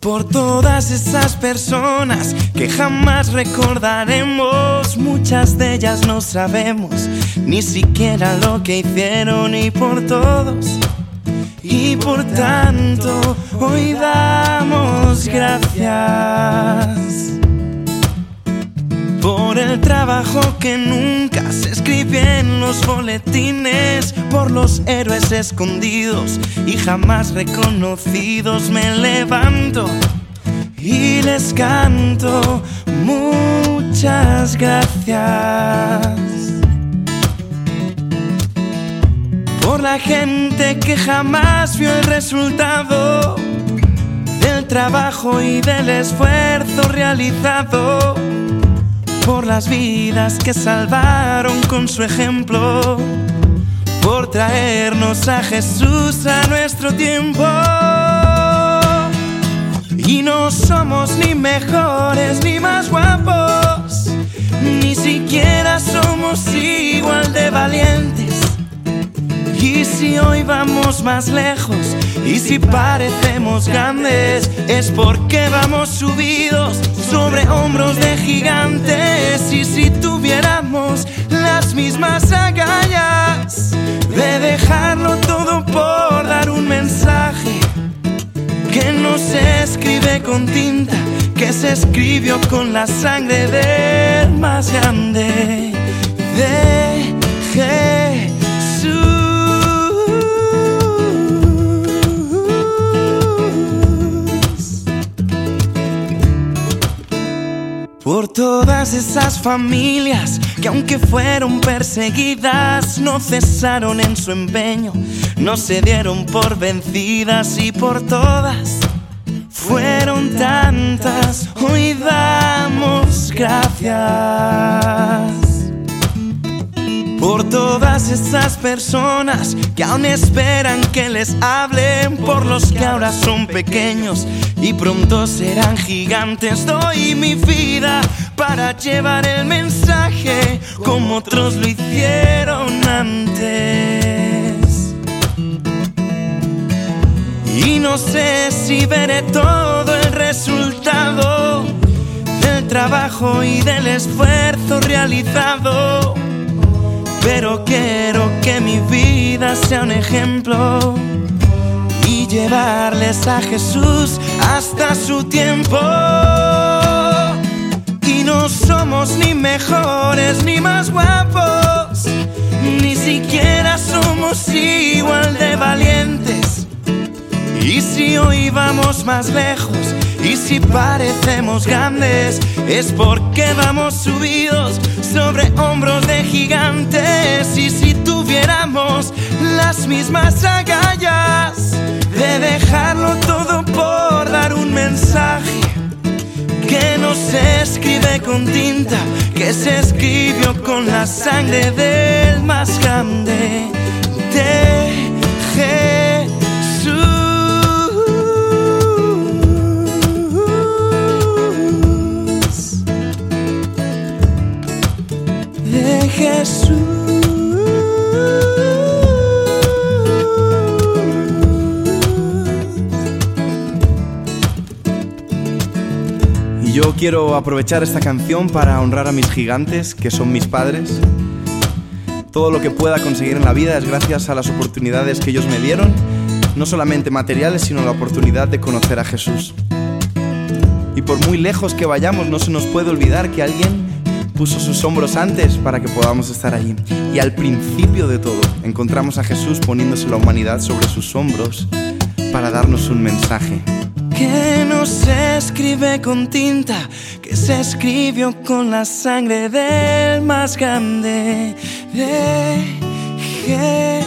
Por todas esas personas que jamás recordaremos, muchas de ellas no sabemos ni siquiera lo que hicieron y por todos. Y por tanto, hoy damos gracias el trabajo que nunca se escribió en los boletines, por los héroes escondidos y jamás reconocidos. Me levanto y les canto muchas gracias. Por la gente que jamás vio el resultado del trabajo y del esfuerzo realizado por las vidas que salvaron con su ejemplo, por traernos a Jesús a nuestro tiempo. Y no somos ni mejores ni más guapos, ni siquiera somos igual de valientes. Y si hoy vamos más lejos y si parecemos grandes, es porque vamos subidos sobre hombros de gigantes. Y si tuviéramos las mismas agallas de dejarlo todo por dar un mensaje que no se escribe con tinta, que se escribió con la sangre del más grande todas esas familias que aunque fueron perseguidas no cesaron en su empeño, no se dieron por vencidas y por todas fueron tantas, hoy damos gracias. Por todas esas personas que aún esperan que les hablen, por los que ahora son pequeños y pronto serán gigantes. Doy mi vida para llevar el mensaje como otros lo hicieron antes. Y no sé si veré todo el resultado del trabajo y del esfuerzo realizado. Pero quiero que mi vida sea un ejemplo y llevarles a Jesús hasta su tiempo. Mejores ni más guapos, ni siquiera somos igual de valientes. Y si hoy vamos más lejos y si parecemos grandes, es porque vamos subidos sobre hombros de gigantes. Y si tuviéramos las mismas agallas de se escribe con tinta, que se escribió con la sangre del más grande de yo quiero aprovechar esta canción para honrar a mis gigantes, que son mis padres. Todo lo que pueda conseguir en la vida es gracias a las oportunidades que ellos me dieron, no solamente materiales, sino la oportunidad de conocer a Jesús. Y por muy lejos que vayamos, no se nos puede olvidar que alguien puso sus hombros antes para que podamos estar allí. Y al principio de todo, encontramos a Jesús poniéndose la humanidad sobre sus hombros para darnos un mensaje. Que no se escribe con tinta, que se escribió con la sangre del más grande de.